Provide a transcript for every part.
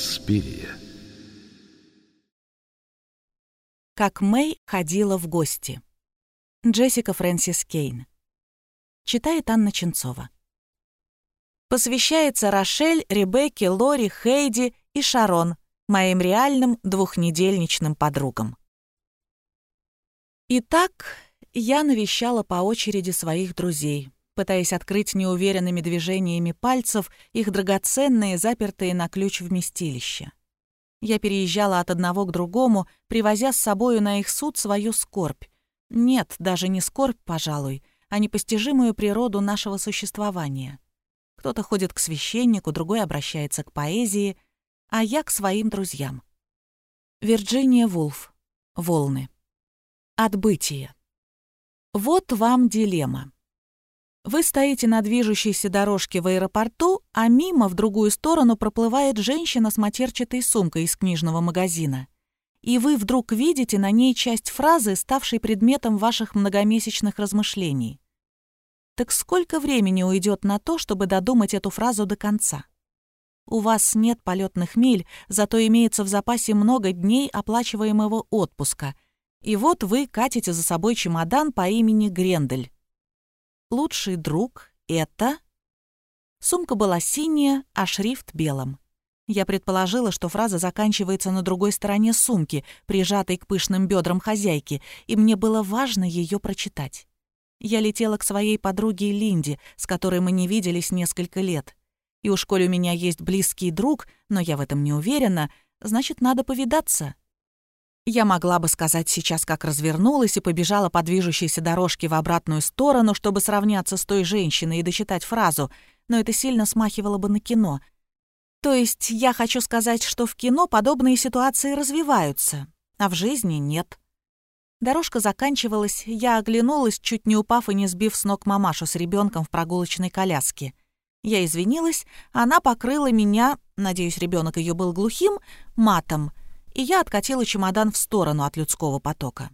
Инспирия. Как Мэй ходила в гости. Джессика Фрэнсис Кейн. Читает Анна Ченцова. Посвящается Рошель, Ребекке, Лори, Хейди и Шарон, моим реальным двухнедельничным подругам. Итак, я навещала по очереди своих друзей, пытаясь открыть неуверенными движениями пальцев их драгоценные, запертые на ключ вместилища. Я переезжала от одного к другому, привозя с собою на их суд свою скорбь. Нет, даже не скорбь, пожалуй, а непостижимую природу нашего существования. Кто-то ходит к священнику, другой обращается к поэзии, а я к своим друзьям. Вирджиния Вулф. Волны. Отбытие. Вот вам дилемма. Вы стоите на движущейся дорожке в аэропорту, а мимо в другую сторону проплывает женщина с матерчатой сумкой из книжного магазина. И вы вдруг видите на ней часть фразы, ставшей предметом ваших многомесячных размышлений. Так сколько времени уйдет на то, чтобы додумать эту фразу до конца? У вас нет полетных миль, зато имеется в запасе много дней оплачиваемого отпуска. И вот вы катите за собой чемодан по имени Грендель. Лучший друг — это... Сумка была синяя, а шрифт белым. Я предположила, что фраза заканчивается на другой стороне сумки, прижатой к пышным бедрам хозяйки, и мне было важно ее прочитать. Я летела к своей подруге Линде, с которой мы не виделись несколько лет. И уж коль у меня есть близкий друг, но я в этом не уверена, значит, надо повидаться. Я могла бы сказать сейчас, как развернулась и побежала по движущейся дорожке в обратную сторону, чтобы сравняться с той женщиной и дочитать фразу, но это сильно смахивало бы на кино. То есть я хочу сказать, что в кино подобные ситуации развиваются, а в жизни нет. Дорожка заканчивалась, я оглянулась, чуть не упав и не сбив с ног мамашу с ребенком в прогулочной коляске. Я извинилась, она покрыла меня, надеюсь, ребенок ее был глухим, матом — и я откатила чемодан в сторону от людского потока.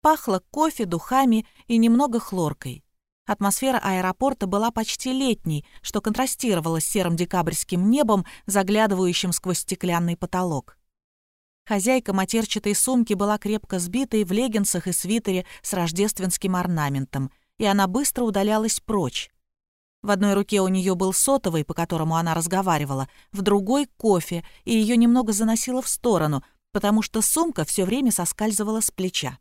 Пахло кофе, духами и немного хлоркой. Атмосфера аэропорта была почти летней, что контрастировало с серым декабрьским небом, заглядывающим сквозь стеклянный потолок. Хозяйка матерчатой сумки была крепко сбитой в леггинсах и свитере с рождественским орнаментом, и она быстро удалялась прочь. В одной руке у нее был сотовый, по которому она разговаривала, в другой — кофе, и ее немного заносило в сторону, потому что сумка все время соскальзывала с плеча.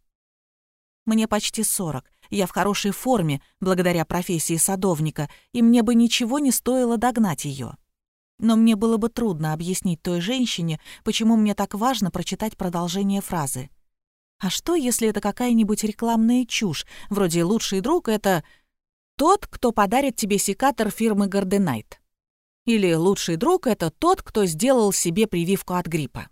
Мне почти сорок, я в хорошей форме, благодаря профессии садовника, и мне бы ничего не стоило догнать ее. Но мне было бы трудно объяснить той женщине, почему мне так важно прочитать продолжение фразы. А что, если это какая-нибудь рекламная чушь, вроде «лучший друг» — это тот, кто подарит тебе секатор фирмы Гарденайт. Или лучший друг — это тот, кто сделал себе прививку от гриппа.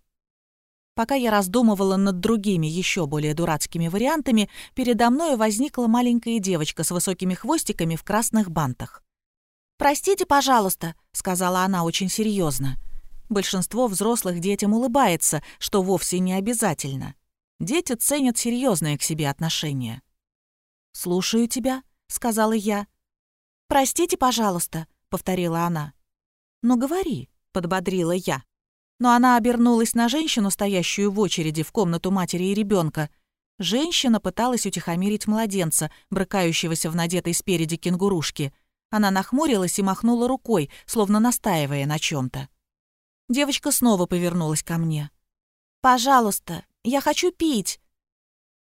Пока я раздумывала над другими, еще более дурацкими вариантами, передо мной возникла маленькая девочка с высокими хвостиками в красных бантах. «Простите, пожалуйста», — сказала она очень серьезно. Большинство взрослых детям улыбается, что вовсе не обязательно. Дети ценят серьезное к себе отношение. «Слушаю тебя», — сказала я. «Простите, пожалуйста», — повторила она. «Ну, говори», — подбодрила я. Но она обернулась на женщину, стоящую в очереди в комнату матери и ребенка. Женщина пыталась утихомирить младенца, брыкающегося в надетой спереди кенгурушке. Она нахмурилась и махнула рукой, словно настаивая на чем то Девочка снова повернулась ко мне. «Пожалуйста, я хочу пить!»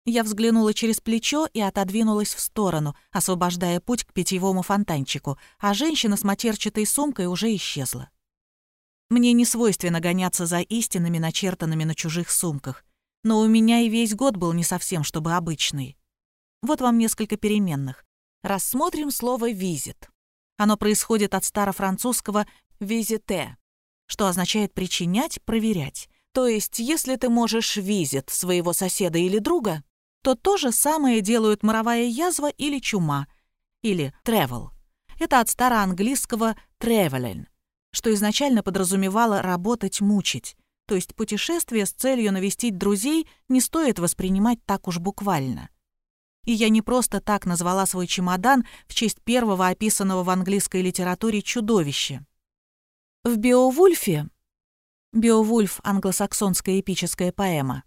Я взглянула через плечо и отодвинулась в сторону, освобождая путь к питьевому фонтанчику, а женщина с матерчатой сумкой уже исчезла. Мне не свойственно гоняться за истинами, начертанными на чужих сумках, но у меня и весь год был не совсем чтобы обычный. Вот вам несколько переменных. Рассмотрим слово «визит». Оно происходит от старофранцузского «визите», что означает «причинять», «проверять». То есть, если ты можешь визит своего соседа или друга, то то же самое делают моровая язва или чума, или travel. Это от староанглийского traveling, что изначально подразумевало работать, мучить. То есть путешествие с целью навестить друзей не стоит воспринимать так уж буквально. И я не просто так назвала свой чемодан в честь первого описанного в английской литературе чудовища. В «Беовульфе» Беовульф — англосаксонская эпическая поэма.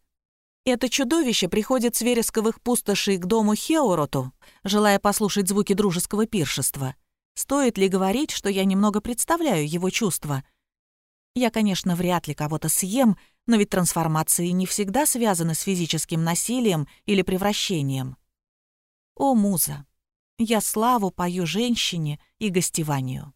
Это чудовище приходит с вересковых пустошей к дому Хеороту, желая послушать звуки дружеского пиршества. Стоит ли говорить, что я немного представляю его чувства? Я, конечно, вряд ли кого-то съем, но ведь трансформации не всегда связаны с физическим насилием или превращением. О, муза! Я славу пою женщине и гостеванию.